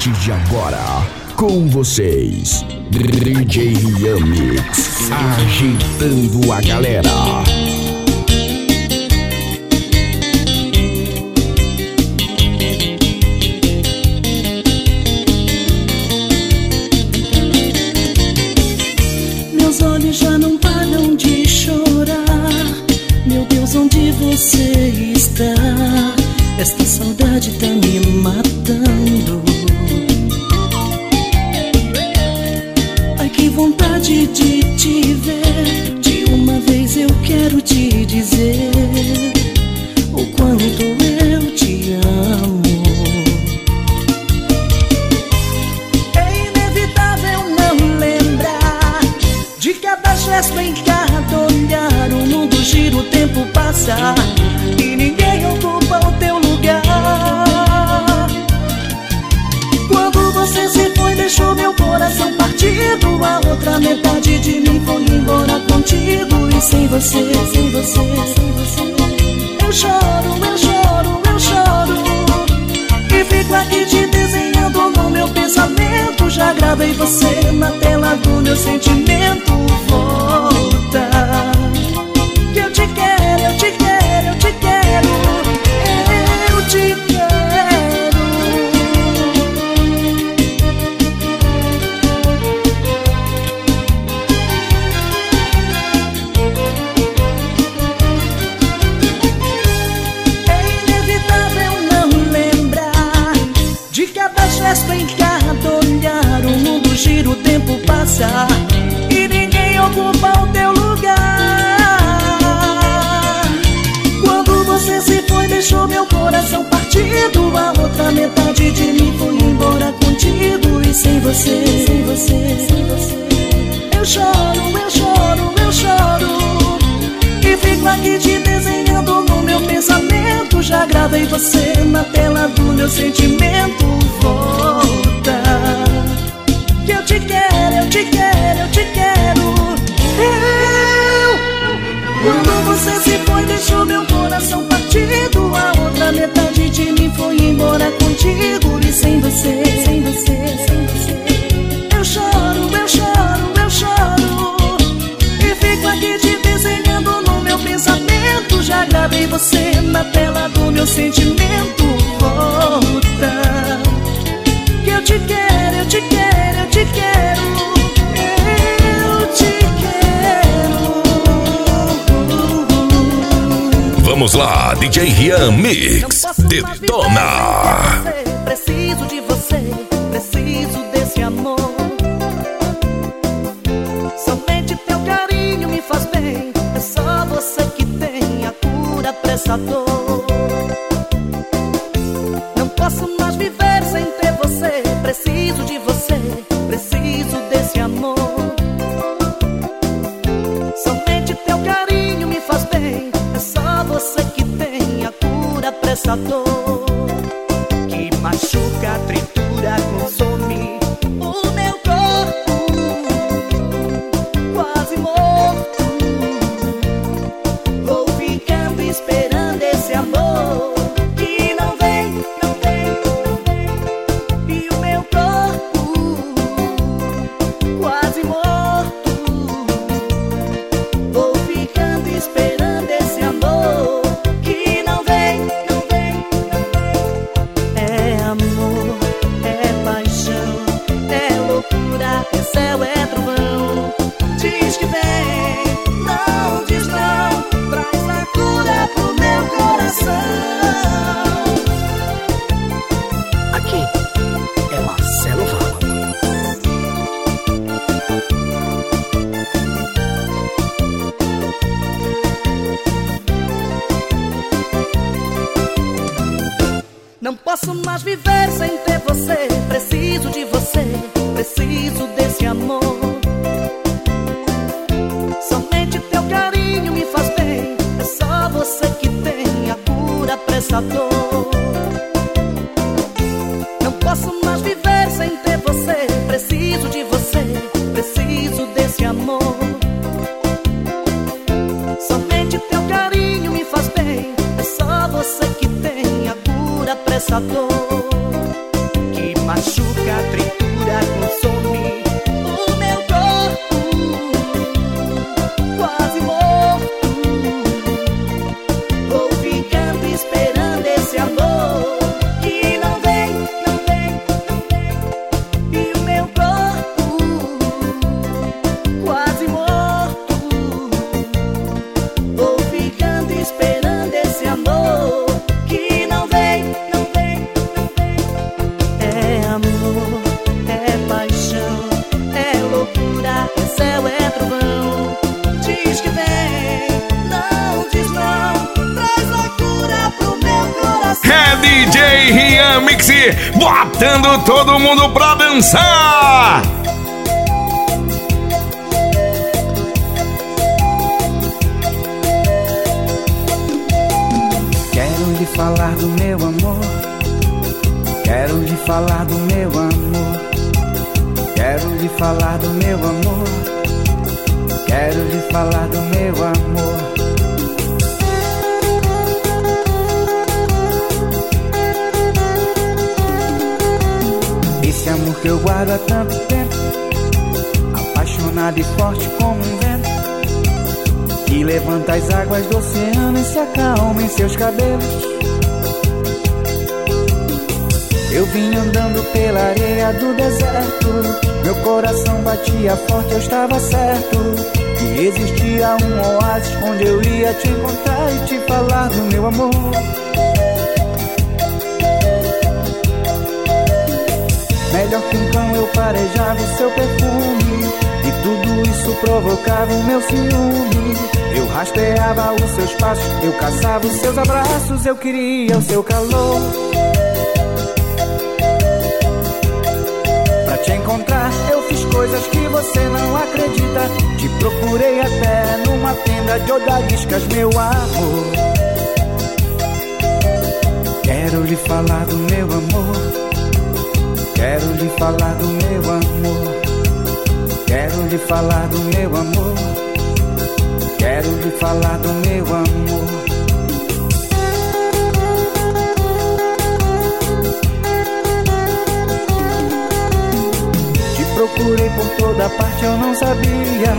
partir de agora, com vocês, DJ Yamix, agitando a galera. meu sentimento volta. Que eu te quero, eu te quero, eu te quero. Eu te quero. Vamos lá, DJ Rian Mix, detona. pensador. Você não acredita Te procurei até numa tenda de odaliscas, meu amor Quero lhe falar do meu amor Quero lhe falar do meu amor. Quero lhe falar do meu amor. Quero lhe falar do meu amor. Procurei por toda parte, eu não sabia.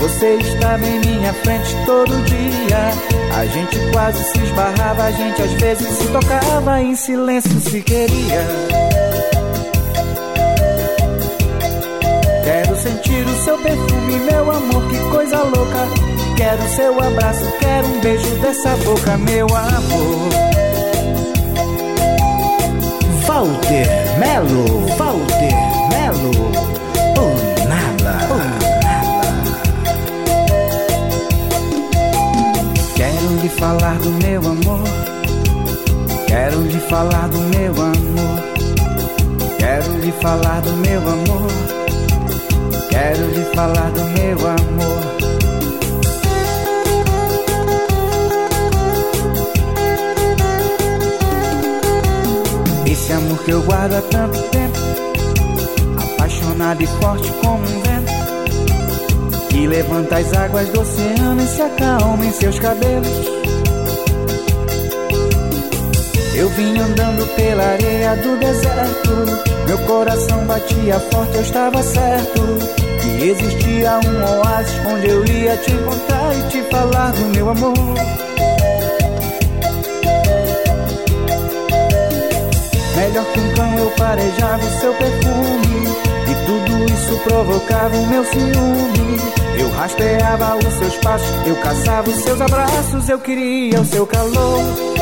Você estava em minha frente todo dia. A gente quase se esbarrava, a gente às vezes se tocava em silêncio se queria. Quero sentir o seu perfume, meu amor, que coisa louca. Quero seu abraço, quero um beijo dessa boca, meu amor. Walter Melo, Walter Melo, falar do meu amor. Quero lhe falar do meu amor. Quero lhe falar do meu amor. Quero lhe falar do meu amor. Esse amor que eu guardo há tanto tempo, apaixonado e forte como um vento, que levanta as águas do oceano e se acalma em seus cabelos. Eu vim andando pela areia do deserto. Meu coração batia forte, eu estava certo. Que existia um oásis onde eu ia te encontrar e te falar do meu amor. Melhor que um cão eu farejava o seu perfume E tudo isso provocava o meu ciúme Eu rastreava os seus passos, eu caçava os seus abraços Eu queria o seu calor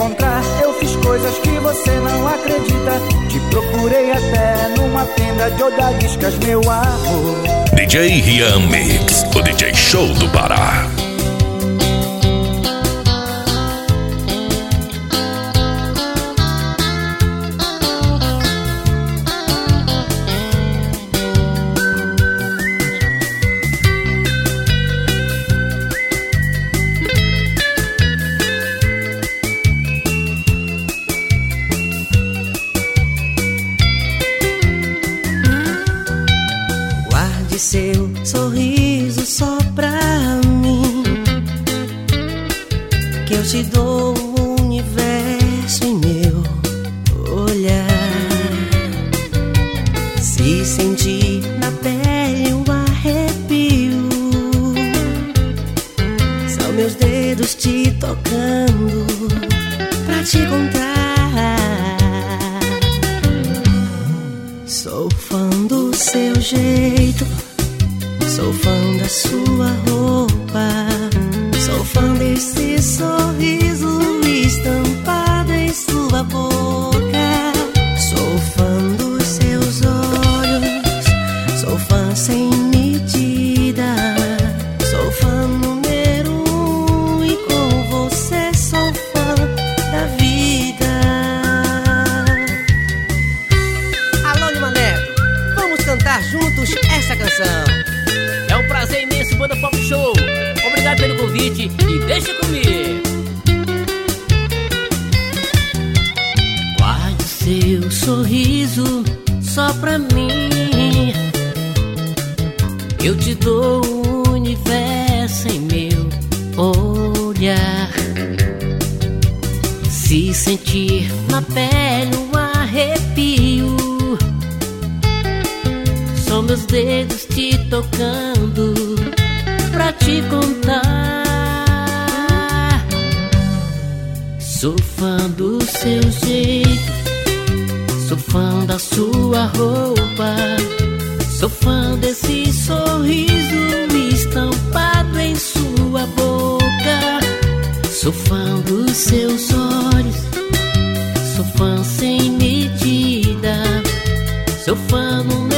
encontrar eu fiz coisas que você não acredita te procurei até numa tenda de odaliscas, meu amor. DJ Rian Mix, o DJ Show do Pará. Sou fã dos seus olhos, sou fã sem medida, sou fã número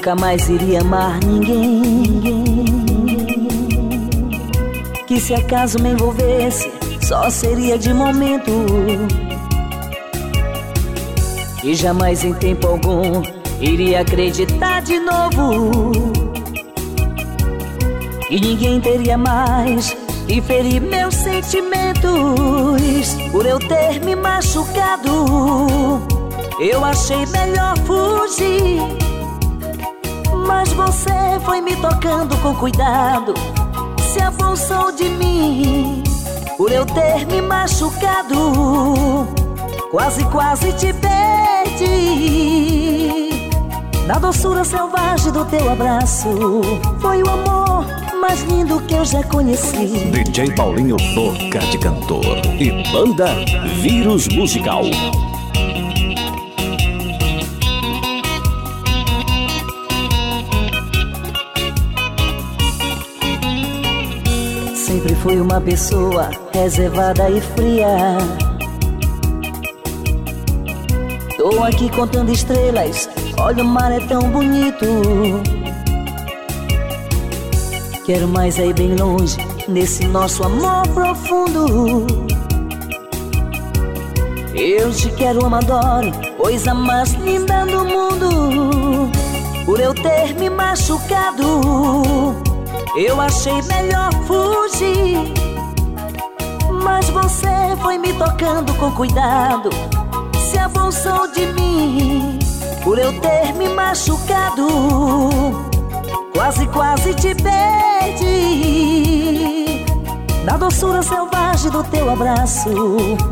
nunca mais iria amar ninguém. Que se acaso me envolvesse, só seria de momento. E jamais em tempo algum iria acreditar de novo. E ninguém teria mais que ferir meus sentimentos por eu ter me machucado. Eu achei melhor fugir. Foi me tocando com cuidado. Se abusou de mim por eu ter me machucado. Quase, quase te perdi. Na doçura selvagem do teu abraço. Foi o amor mais lindo que eu já conheci. DJ Paulinho Boca de Cantor e Banda Vírus Musical. Fui uma pessoa reservada e fria. Tô aqui contando estrelas, olha o mar é tão bonito. Quero mais aí bem longe, nesse nosso amor profundo. Eu te quero, amo, adoro, coisa mais linda do mundo. Por eu ter me machucado, eu achei melhor fugir. Mas você foi me tocando com cuidado, se abusou de mim. Por eu ter me machucado, quase, quase te perdi. Na doçura selvagem do teu abraço,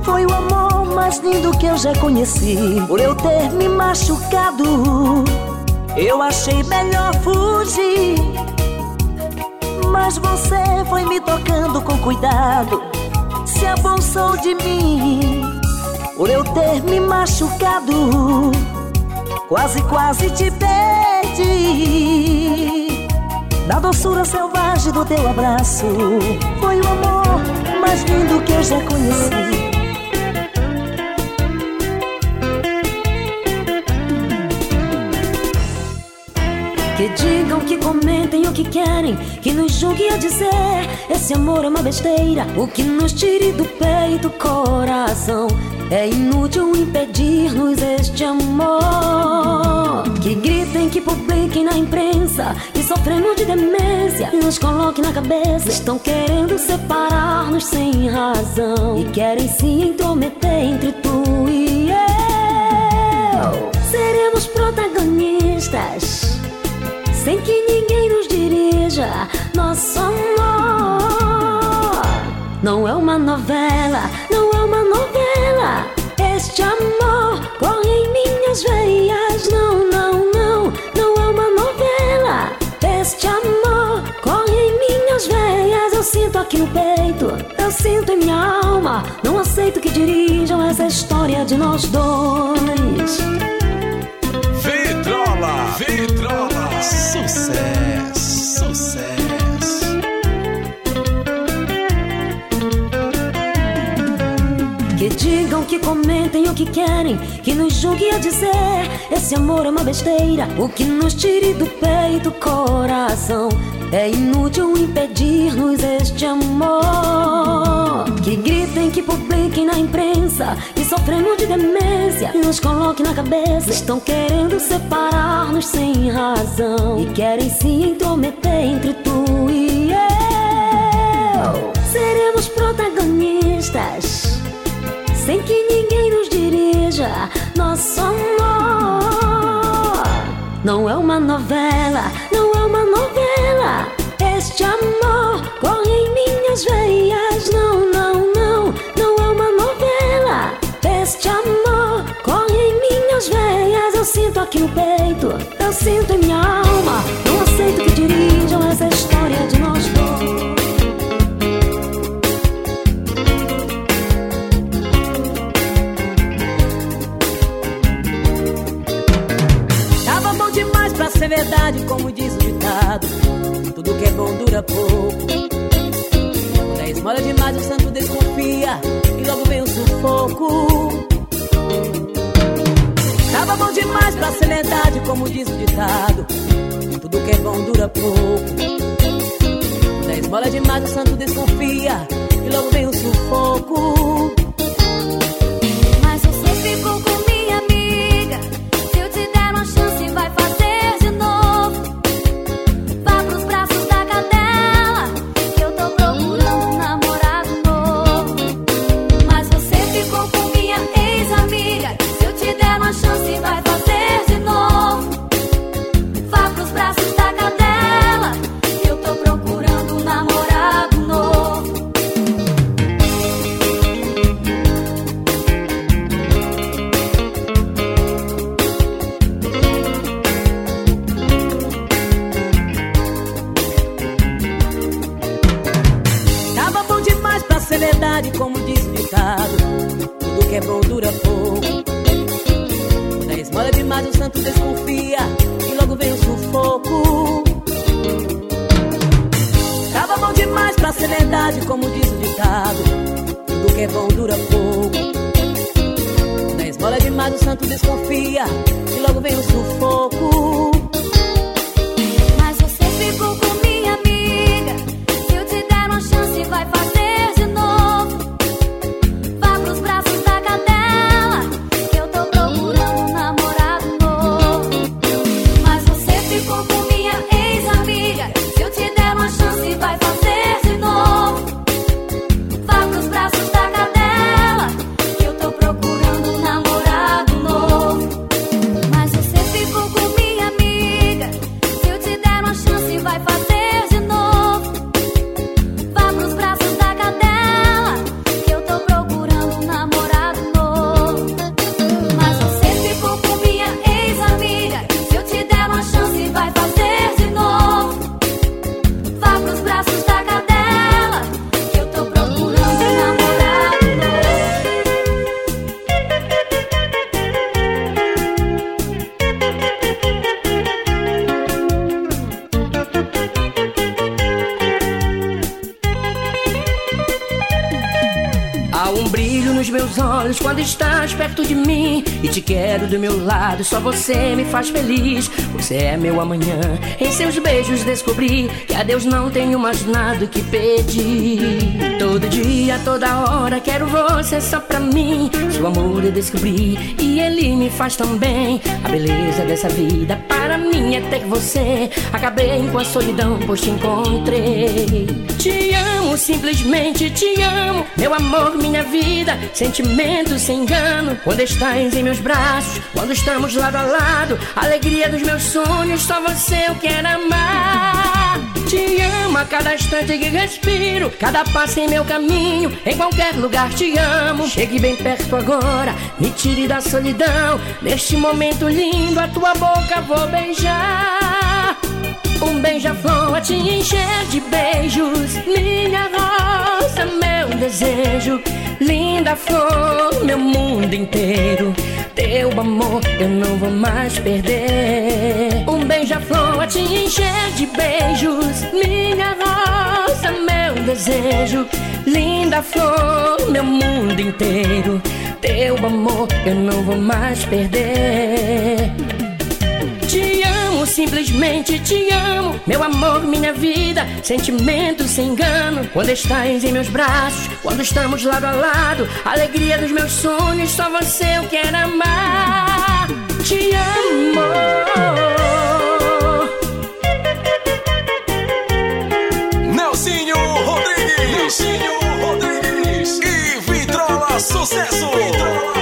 foi o amor mais lindo que eu já conheci. Por eu ter me machucado, eu achei melhor fugir. Mas você foi me tocando com cuidado, se de mim por eu ter me machucado. Quase, quase te perdi. Na doçura selvagem do teu abraço, foi o amor mais lindo que eu já conheci. Que digam, que comentem o que querem, que nos julguem a dizer: esse amor é uma besteira. O que nos tire do peito, coração. É inútil impedir-nos este amor. Que gritem, que publiquem na imprensa, que sofremos de demência, nos coloquem na cabeça. Estão querendo separar-nos sem razão, e querem se intrometer entre tu e eu. Seremos protagonistas sem que ninguém nos dirija. Nosso amor não é uma novela, não é uma novela. Este amor corre em minhas veias. Não, não, não, não é uma novela. Este amor corre em minhas veias. Eu sinto aqui no peito, eu sinto em minha alma. Não aceito que dirijam essa história de nós dois. Comentem o que querem, que nos julguem a dizer: esse amor é uma besteira. O que nos tire do peito, coração. É inútil impedir-nos este amor. Que gritem, que publiquem na imprensa, que sofremos de demência, nos coloquem na cabeça. Estão querendo separar-nos sem razão, e querem se intrometer entre tu e eu. Seremos protagonistas sem que ninguém nos dirija. Nosso amor não é uma novela, não é uma novela. Este amor corre em minhas veias. Não, não, não, não é uma novela. Este amor corre em minhas veias. Eu sinto aqui no peito, eu sinto em minha alma. Dura pouco. Quando é esmola demais, o santo desconfia. E logo vem o sufoco. Tava bom demais pra ser verdade, como diz o ditado. Tudo que é bom dura pouco. Quando é esmola demais, o santo desconfia. E logo vem o sufoco. Mas você ficou lado, só você me faz feliz. Você é meu amanhã, em seus beijos descobri Que a Deus não tenho mais nada que pedir. Todo dia, toda hora, quero você só pra mim. Seu amor eu descobri e ele me faz tão bem. A beleza dessa vida para mim é ter você. Acabei com a solidão, pois te encontrei. Te simplesmente te amo Meu amor, minha vida, sentimento sem engano. Quando estás em meus braços, quando estamos lado a lado, alegria dos meus sonhos, só você eu quero amar. Te amo a cada instante que respiro, cada passo em meu caminho, em qualquer lugar te amo. Chegue bem perto agora, me tire da solidão. Neste momento lindo, a tua boca vou beijar. Um beija-flor a te encher de beijos. Minha rosa, meu desejo. Linda flor, meu mundo inteiro. Teu amor eu não vou mais perder. Um beija-flor a te encher de beijos. Minha rosa, meu desejo. Linda flor, meu mundo inteiro. Teu amor eu não vou mais perder simplesmente te amo. Meu amor, minha vida, sentimento sem engano. Quando estás em meus braços, quando estamos lado a lado, alegria dos meus sonhos, só você eu quero amar. Te amo. Nelsinho Rodrigues. Nelsinho Rodrigues. E Vitrola Sucesso. Vitrola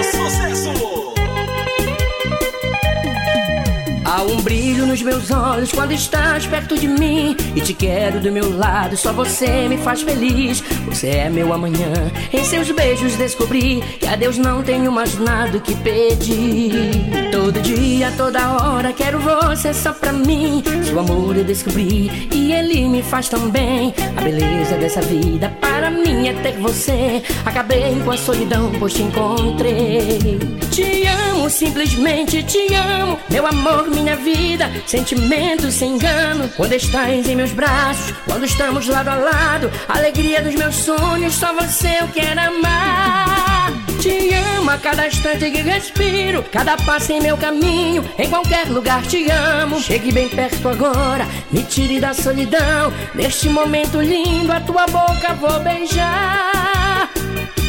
um brilho nos meus olhos quando estás perto de mim. E te quero do meu lado, só você me faz feliz. Você é meu amanhã, em seus beijos descobri Que a Deus não tenho mais nada que pedir. Todo dia, toda hora, quero você só pra mim. Seu amor eu descobri e ele me faz tão bem. A beleza dessa vida para mim é ter você. Acabei com a solidão, pois te encontrei. Te amo, simplesmente te amo Meu amor, minha vida, sentimento sem engano. Quando estás em meus braços, quando estamos lado a lado, alegria dos meus sonhos, só você eu quero amar. Te amo a cada instante que respiro, cada passo em meu caminho, em qualquer lugar te amo. Chegue bem perto agora, me tire da solidão. Neste momento lindo, a tua boca vou beijar.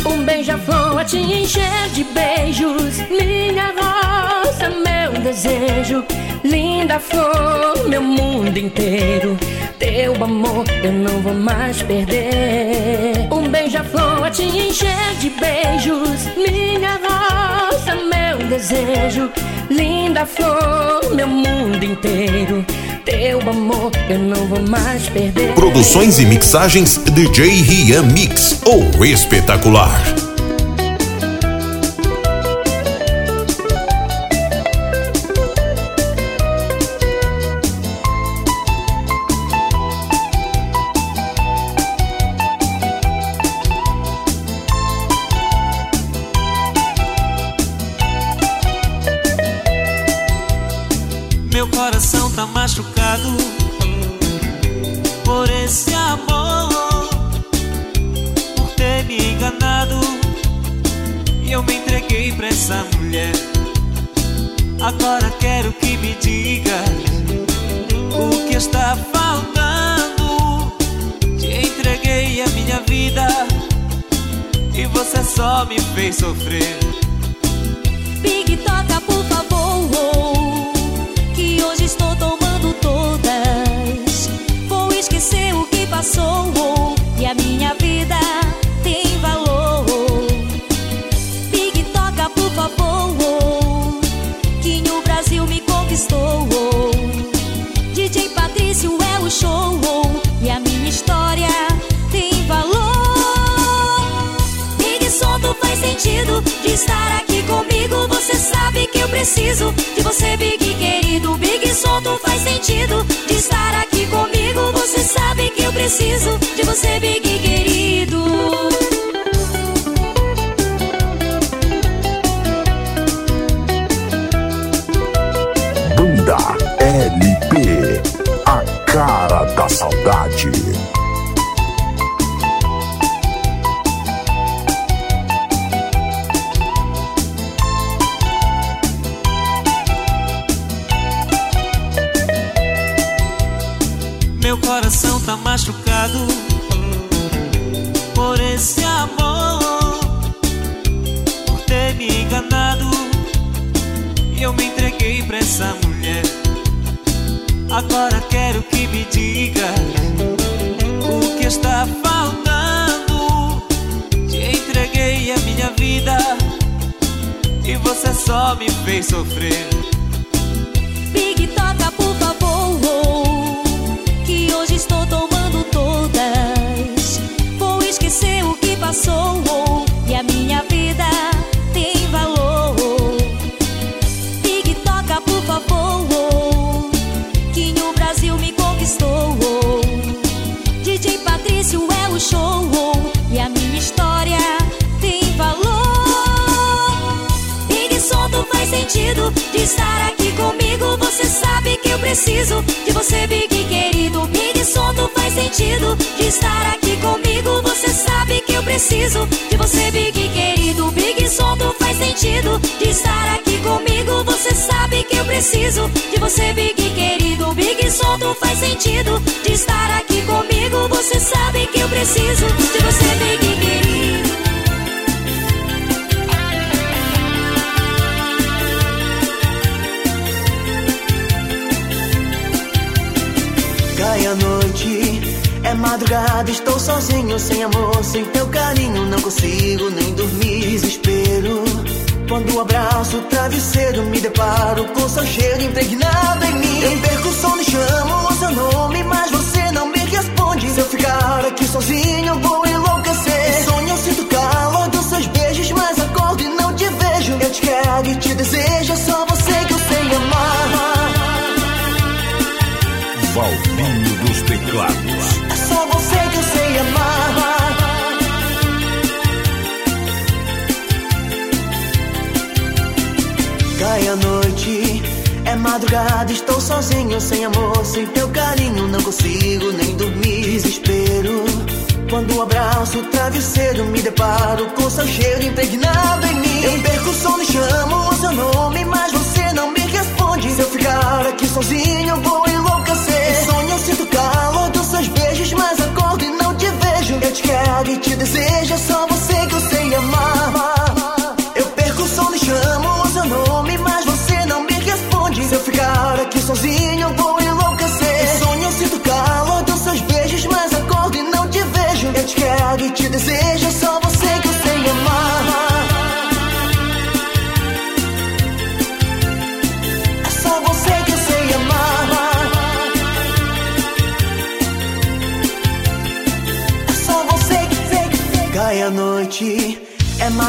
Um beija-flor a te encher de beijos, minha rosa, meu desejo. Linda flor, meu mundo inteiro. Teu amor eu não vou mais perder. Um beija-flor a te encher de beijos, minha rosa, meu desejo. Linda flor, meu mundo inteiro. Teu amor eu não vou mais perder. Produções e mixagens DJ Rian Mix, o espetacular. Machucado por esse amor, por ter me enganado. E eu me entreguei pra essa mulher. Agora quero que me diga o que está faltando. Te entreguei a minha vida e você só me fez sofrer. Big toca, por favor. Hoje estou tomando todas. Vou esquecer o que passou. E a minha vida tem valor. Big toca, por favor. Que no Brasil me conquistou. DJ Patrício é o show. E a minha história tem valor. Big som, tu faz sentido de estar aqui comigo. Você sabe eu preciso de você, Big querido. Big som, faz sentido de estar aqui comigo. Você sabe que eu preciso de você, Big querido. Big som, faz sentido de estar aqui comigo. Você sabe que eu preciso de você, Big querido. Big som, faz sentido de estar aqui comigo. Você sabe que eu preciso de você, Big querido. Cai a noite, é madrugada, estou sozinho, sem amor, sem teu carinho, não consigo nem dormir. Desespero. Quando abraço, o travesseiro, me deparo com seu cheiro impregnado em mim. Eu perco o sono e chamo o seu nome, mas você não me responde. Se eu ficar aqui sozinho, vou enlouquecer. Sonho, eu sinto calor dos seus beijos, mas acordo e não te vejo. Eu te quero e te desejo, é só você que eu Teclados. É só você que eu sei amar. Cai a noite, é madrugada, estou sozinho, sem amor, sem teu carinho, não consigo nem dormir. Desespero. Quando abraço, o travesseiro, me deparo com seu cheiro impregnado em mim. Eu perco o sono e chamo o seu nome, mas você não me responde. Se eu ficar aqui sozinho, eu vou enlouquecer. Te quero e te desejo, é só você que eu sei amar.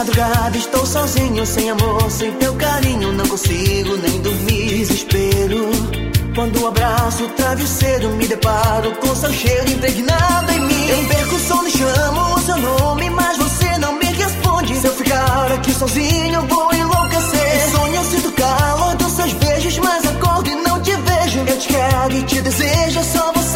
Madrugada, estou sozinho, sem amor, sem teu carinho, não consigo nem dormir. Desespero. Quando abraço, o travesseiro, me deparo com seu cheiro impregnado em mim. Eu perco o sono e chamo o seu nome, mas você não me responde. Se eu ficar aqui sozinho, vou enlouquecer. Sonho, eu sinto calor dos seus beijos, mas acordo e não te vejo. Eu te quero e te desejo, é só você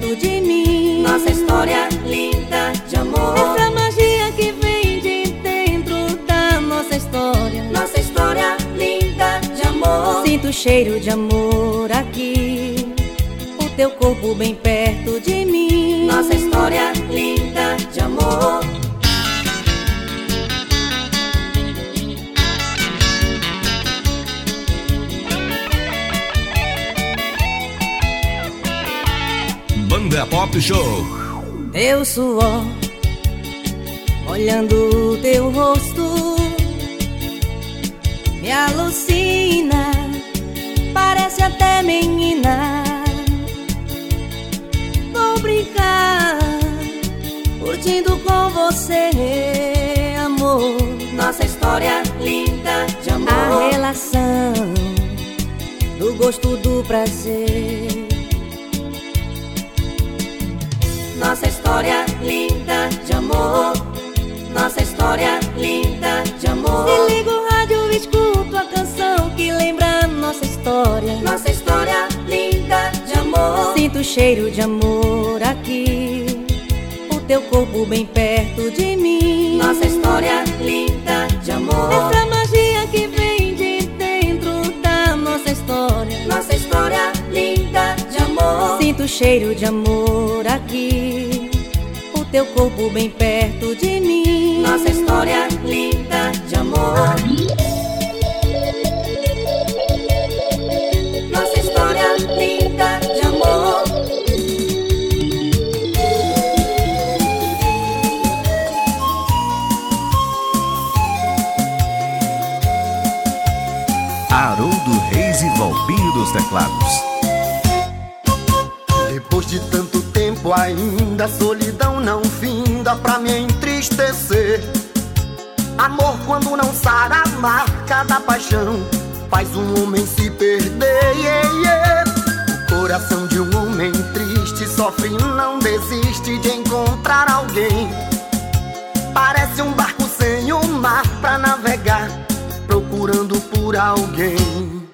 de mim. Nossa história linda de amor. Essa magia que vem de dentro da nossa história. Nossa história linda de amor. Sinto o cheiro de amor aqui. O teu corpo bem perto de mim. Nossa história linda de amor. Banda Pop Show. Teu suor, olhando teu rosto, me alucina, parece até menina. Vou brincar, curtindo com você, amor. Nossa história linda de amor. A relação do gosto do prazer. História linda de amor. Nossa história linda de amor. Se liga o rádio, escuto a canção que lembra nossa história. Nossa história linda de amor. Sinto o cheiro de amor aqui. O teu corpo bem perto de mim. Nossa história linda de amor. Essa magia que vem de dentro da nossa história. Nossa história linda de amor. Sinto o cheiro de amor aqui. Teu corpo bem perto de mim. Nossa história linda de amor. Nossa história linda de amor. Haroldo Reis e Valbinho dos Teclados. Depois de tanto tempo ainda a solidão não finda pra me entristecer. Amor quando não sara a marca da paixão Faz um homem se perder yeah, yeah. O coração de um homem triste sofre e não desiste de encontrar alguém. Parece um barco sem o mar pra navegar Procurando por alguém.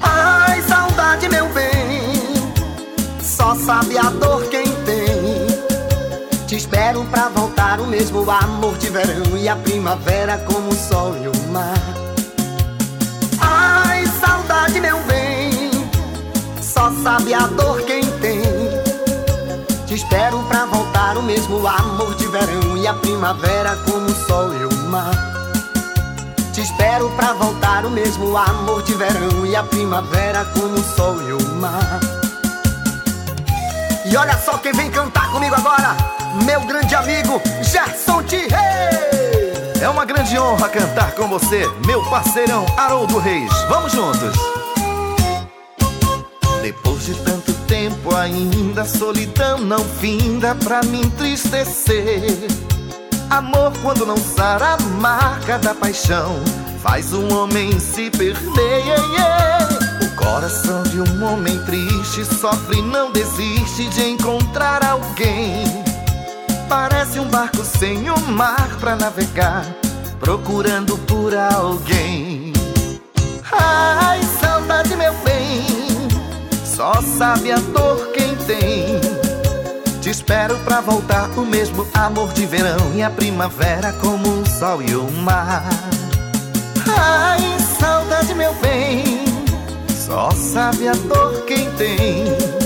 Ai, saudade, meu bem Só sabe a dor tem Te espero pra voltar. O mesmo amor de verão E a primavera como o sol e o mar. Ai, saudade, meu bem. Só sabe a dor quem tem. Te espero pra voltar. O mesmo amor de verão E a primavera como o sol e o mar. Te espero pra voltar. O mesmo amor de verão E a primavera como o sol e o mar. E olha só quem vem cantar comigo agora Meu grande amigo Gerson T. Rei É uma grande honra cantar com você, meu parceirão Haroldo Reis. Vamos juntos! Depois de tanto tempo ainda solidão não finda pra me entristecer Amor quando não sara a marca da paixão Faz um homem se perder yeah, yeah. O coração de um homem triste Sofre não desiste de encontrar alguém Parece um barco sem o mar pra navegar Procurando por alguém Ai, saudade meu bem Só sabe a dor quem tem Te espero pra voltar o mesmo amor de verão e a primavera como o sol e o mar. Ai, saudade, meu bem, só sabe a dor quem tem.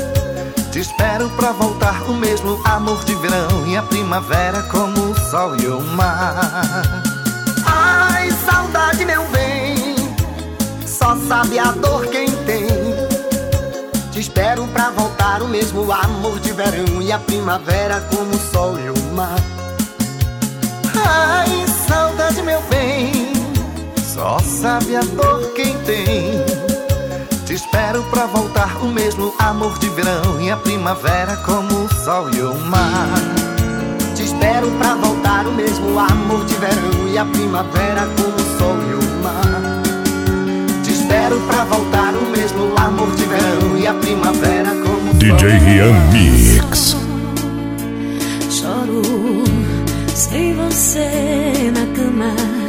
Te espero pra voltar o mesmo amor de verão e a primavera como o sol e o mar. Ai, saudade, meu bem, só sabe a dor quem tem. Te espero pra voltar o mesmo amor de verão e a primavera como o sol e o mar. Ai, saudade, meu bem, só sabe a dor quem tem. Te espero pra voltar o mesmo amor de verão e a primavera como o sol e o mar. Te espero pra voltar o mesmo amor de verão e a primavera como o sol e o mar. Te espero pra voltar o mesmo amor de verão e a primavera como o DJ sol e o Rian. Mix. Choro sem você na cama.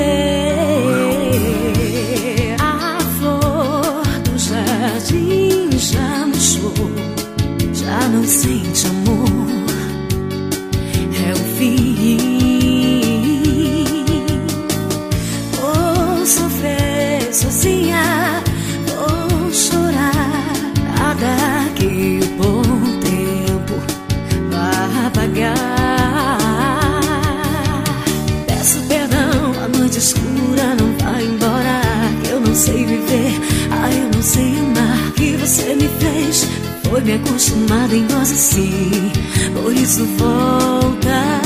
De foi me acostumar em nós assim. Por isso volta.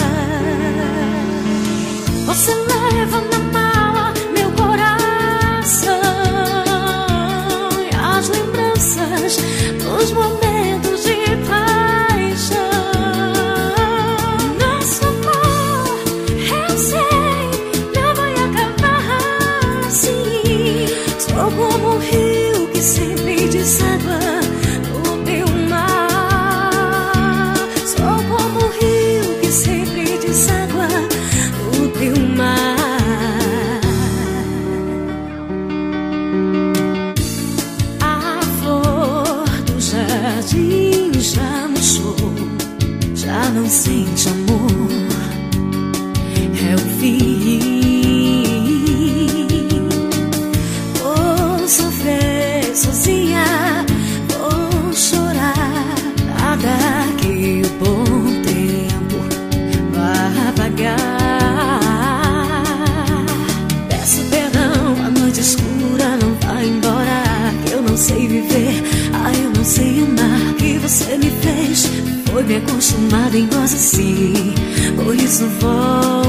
Você leva na mala me acostumar em nós assim. Por isso volta.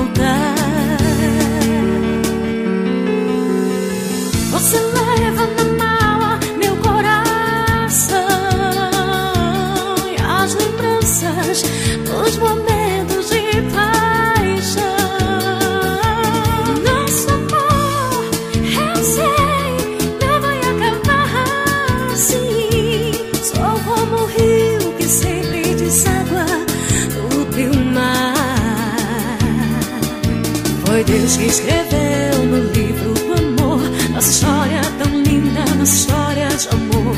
Deus que escreveu no livro do amor. Nossa história tão linda, nossa história de amor.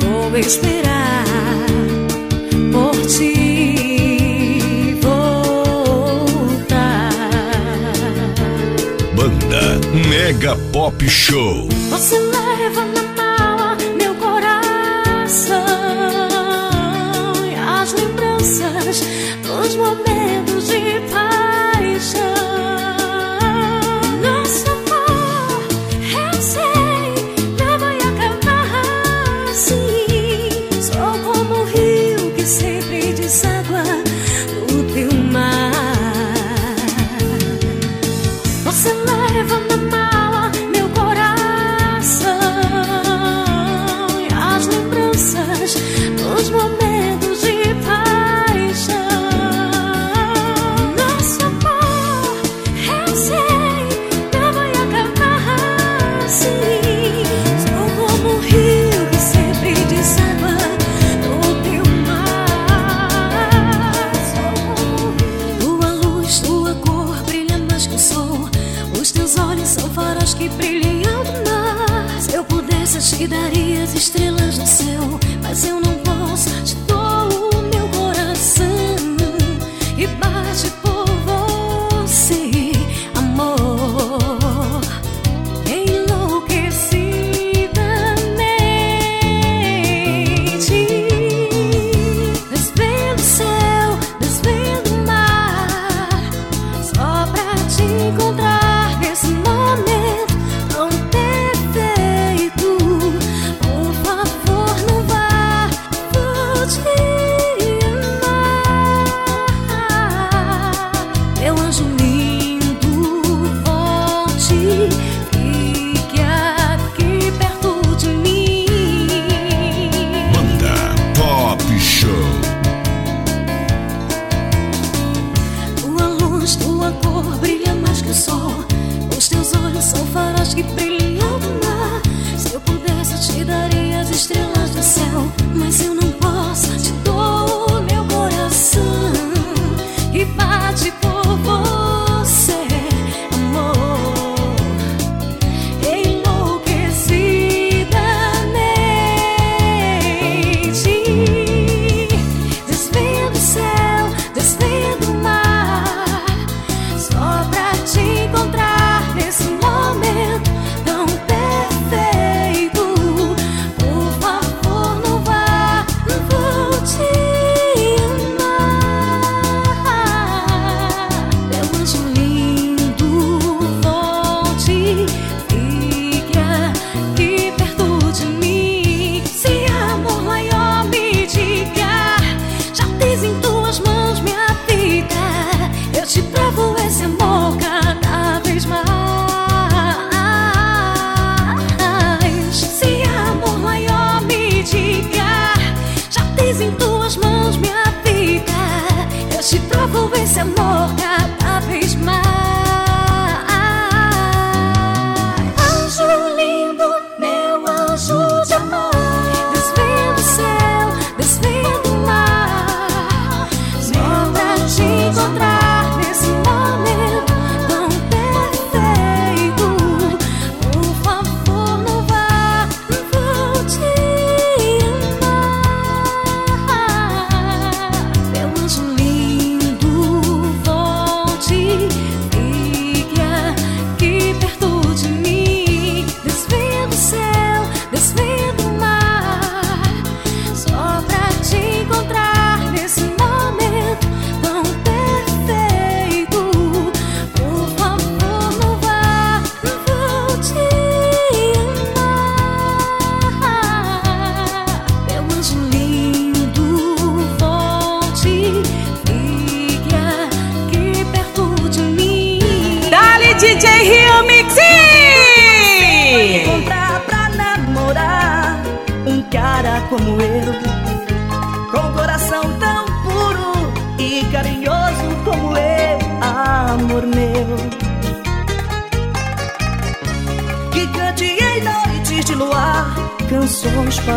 Vou esperar por ti voltar. Banda Mega Pop Show. Você leva na mala meu coração e as lembranças dos momentos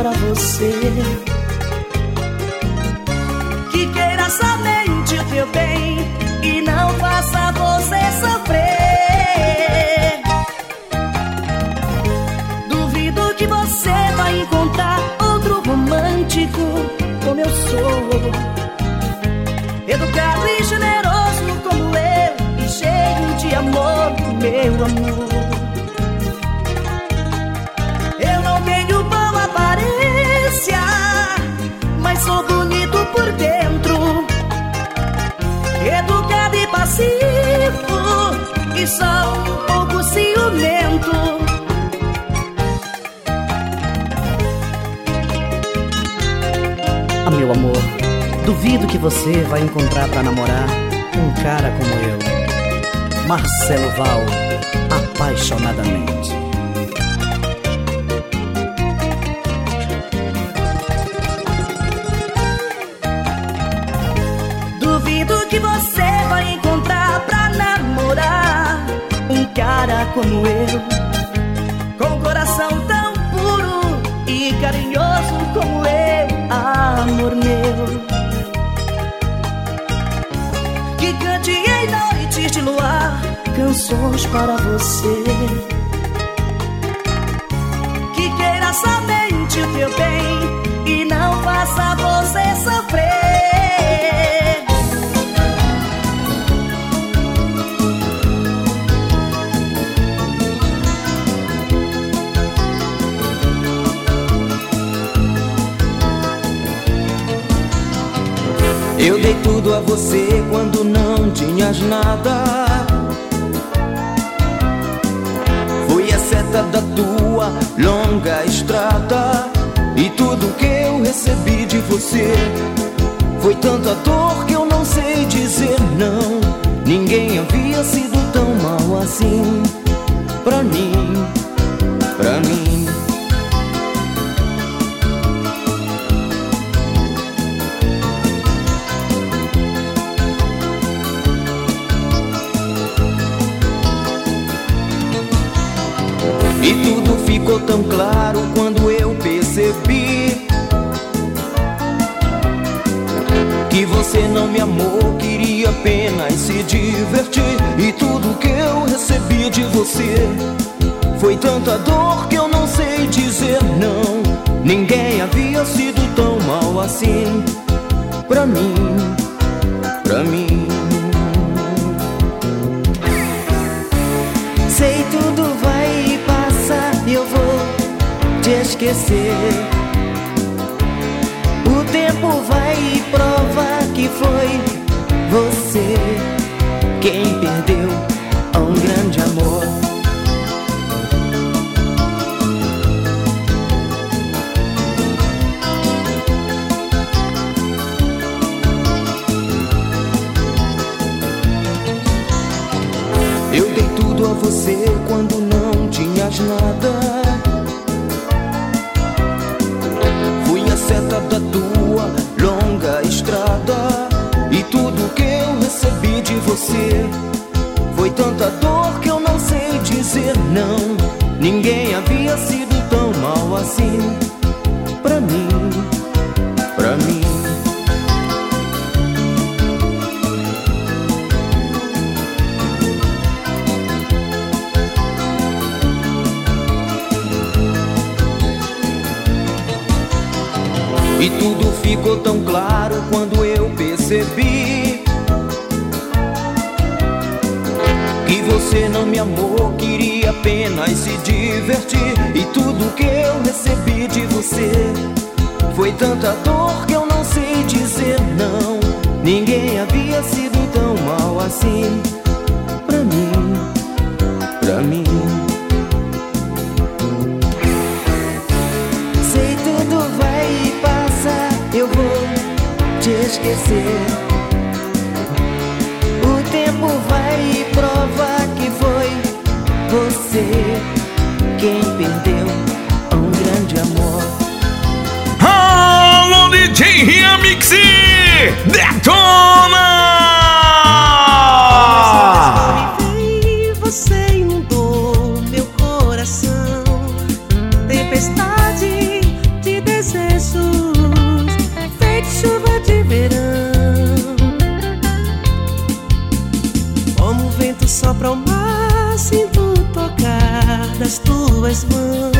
para você. você vai encontrar para namorar um cara como eu, Marcelo Val, apaixonadamente. Duvido que você vai encontrar pra namorar um cara como eu, com um coração tão puro e carinhoso como eu, amor meu. canções para você. Que queira somente o teu bem e não faça você sofrer. Eu dei tudo a você quando não tinhas nada. Da tua longa estrada. E tudo que eu recebi de você foi tanta dor que eu não sei dizer não. Ninguém havia sido tão mal assim pra mim, pra mim. Ficou tão claro quando eu percebi Que você não me amou, queria apenas se divertir. E tudo que eu recebi de você Foi tanta dor que eu não sei dizer não. Ninguém havia sido tão mal assim Pra mim, esquecer. O tempo vai provar que foi você quem perdeu divertir. E tudo que eu recebi de você Foi tanta dor que eu não sei dizer não. Ninguém havia sido tão mal assim Pra mim, pra mim. Sei tudo vai passar, eu vou te esquecer. O tempo vai provar que foi você quem perdeu um grande amor. Alô, DJ Remix! Detona! always will.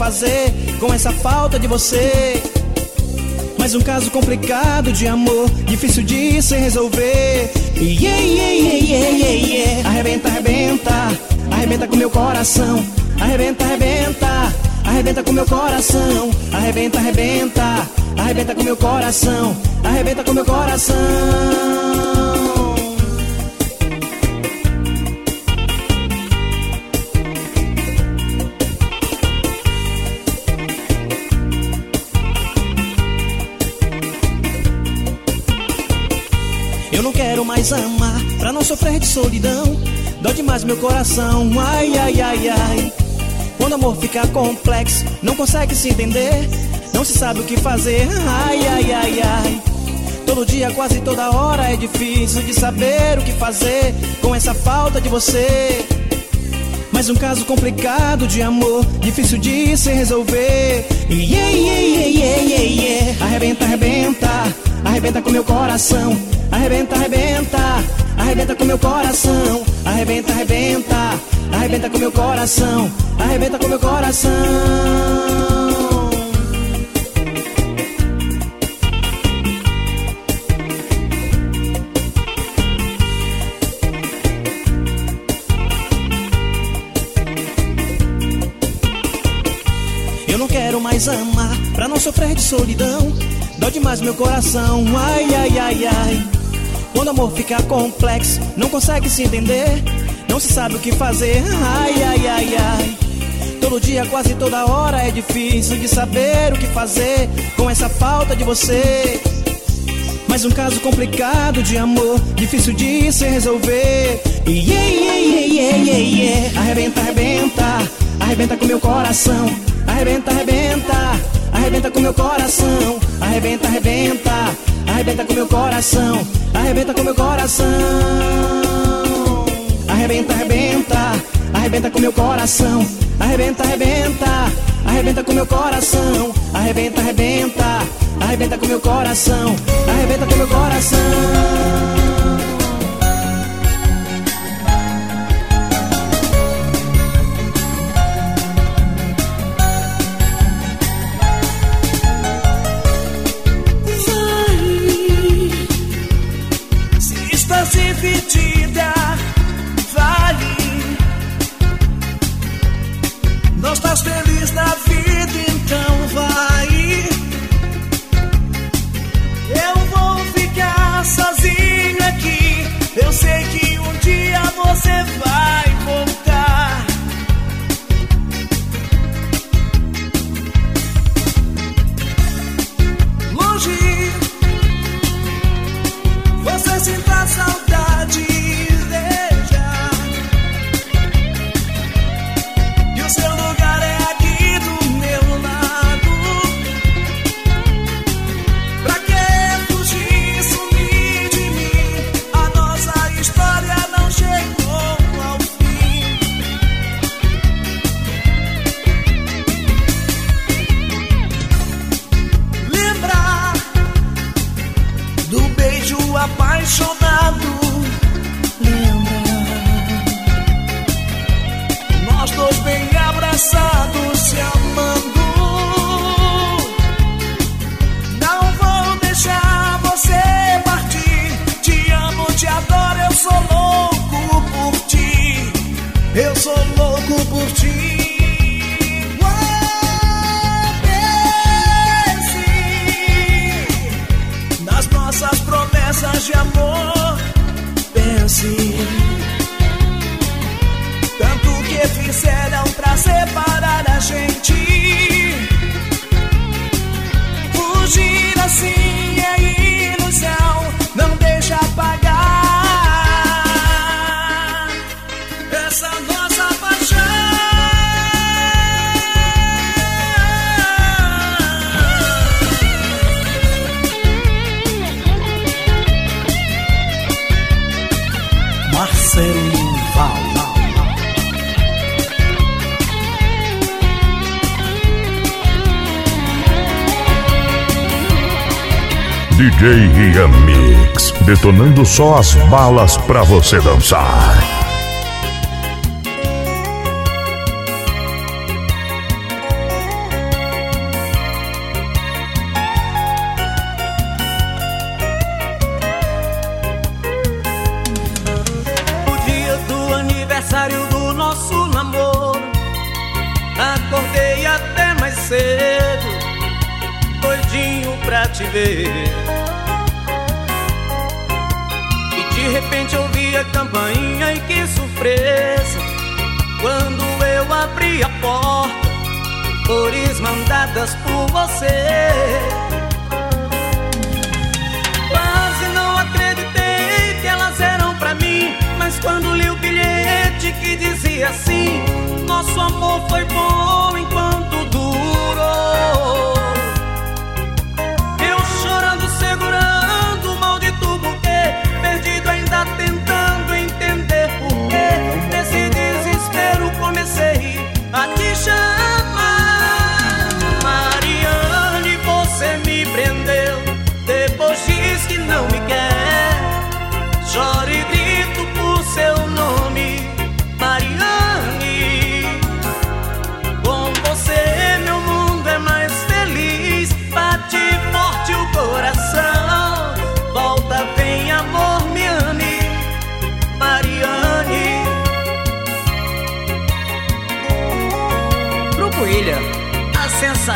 Fazer com essa falta de você. Mais um caso complicado de amor, difícil de se resolver. Yeah, yeah, yeah, yeah, yeah, yeah. Arrebenta, arrebenta, arrebenta com meu coração. Arrebenta, arrebenta, arrebenta com meu coração. Arrebenta, arrebenta, arrebenta com meu coração. Arrebenta com meu coração. Quero mais amar pra não sofrer de solidão. Dói demais meu coração, ai, ai, ai, ai. Quando o amor fica complexo, não consegue se entender. Não se sabe o que fazer, ai, ai, ai, ai. Todo dia, quase toda hora é difícil de saber o que fazer com essa falta de você. Mais um caso complicado de amor, difícil de se resolver. Yeah, yeah, yeah, yeah, yeah. Arrebenta, arrebenta, arrebenta com meu coração. Arrebenta, arrebenta, arrebenta com meu coração. Arrebenta, arrebenta, arrebenta com meu coração. Arrebenta com meu coração. Eu não quero mais amar pra não sofrer de solidão. Dói demais meu coração, ai, ai, ai, ai. Quando o amor fica complexo, não consegue se entender. Não se sabe o que fazer, ai, ai, ai, ai. Todo dia, quase toda hora é difícil de saber o que fazer com essa falta de você. Mais um caso complicado de amor, difícil de se resolver. Yeah, yeah, yeah, yeah, yeah, yeah. Arrebenta, arrebenta, arrebenta com meu coração. Arrebenta, arrebenta, arrebenta com meu coração. Arrebenta, arrebenta, arrebenta com meu coração. Arrebenta com meu coração. Arrebenta, arrebenta, arrebenta com meu coração. Arrebenta, arrebenta, arrebenta com meu coração. Arrebenta, arrebenta, arrebenta com meu coração. Arrebenta com meu coração. detonando só as balas para você dançar. minha campainha e que surpresa Quando eu abri a porta Flores mandadas por você. Quase não acreditei que elas eram pra mim Mas quando li o bilhete que dizia assim Nosso amor foi bom enquanto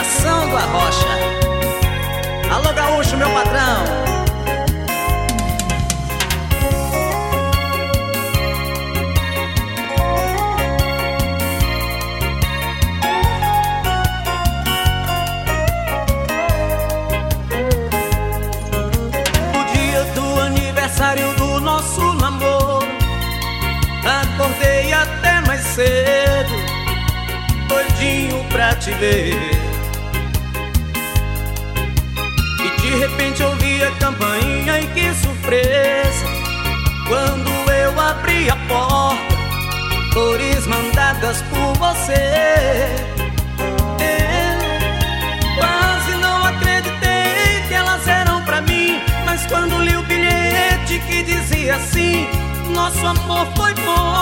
sensação do Arrocha. Alô, gaúcho, meu patrão. O dia do aniversário do nosso namoro, acordei até mais cedo doidinho pra te ver. surpresa quando eu abri a porta. Flores mandadas por você. Eu quase não acreditei que elas eram para mim, mas quando li o bilhete que dizia assim, nosso amor foi bom.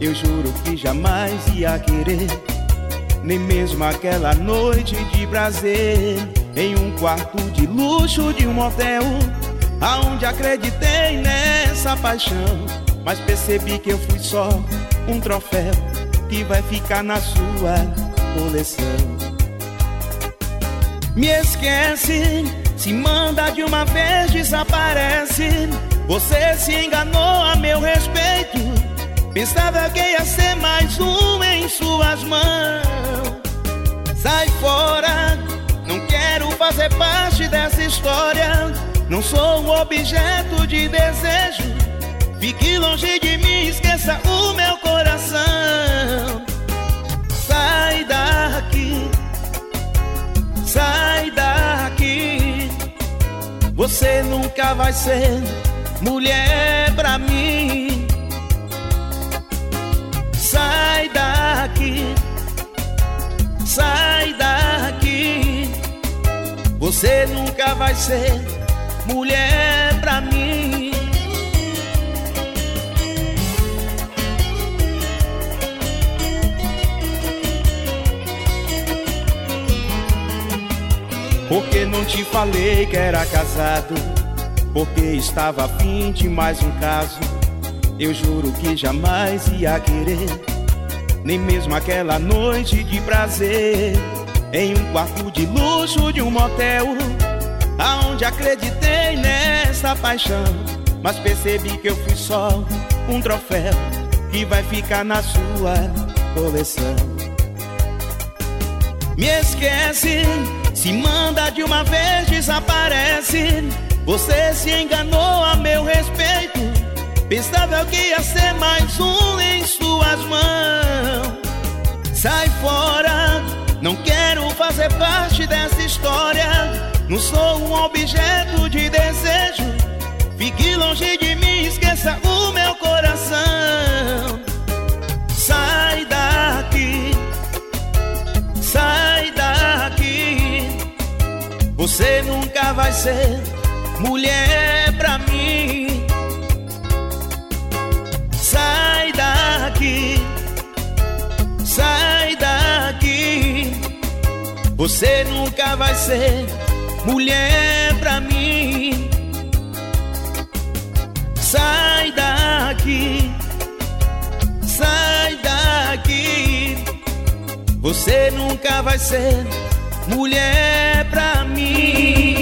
Eu juro que jamais ia querer. Nem mesmo aquela noite de prazer. Em um quarto de luxo de um motel. Aonde acreditei nessa paixão. Mas percebi que eu fui só um troféu que vai ficar na sua coleção. Me esquece, se manda de uma vez, desaparece. Você se enganou a meu respeito. Pensava que ia ser mais um em suas mãos. Sai fora, não quero fazer parte dessa história. Não sou um objeto de desejo. Fique longe de mim, esqueça o meu coração. Sai daqui, sai daqui. Você nunca vai ser mulher pra mim. Daqui, sai daqui. Você nunca vai ser mulher pra mim. Porque não te falei que era casado Porque estava afim de mais um caso Eu juro que jamais ia querer Nem mesmo aquela noite de prazer Em um quarto de luxo de um motel Aonde acreditei nessa paixão Mas percebi que eu fui só um troféu Que vai ficar na sua coleção Me esquece se manda de uma vez, desaparece. Você se enganou a meu respeito. Pensava que ia ser mais um em suas mãos. Sai fora, não quero fazer parte dessa história. Não sou um objeto de desejo. Fique longe de mim, esqueça o meu coração. Sai daqui, sai daqui. Você nunca vai ser mulher pra mim. Você nunca vai ser mulher pra mim. Sai daqui, sai daqui. Você nunca vai ser mulher pra mim.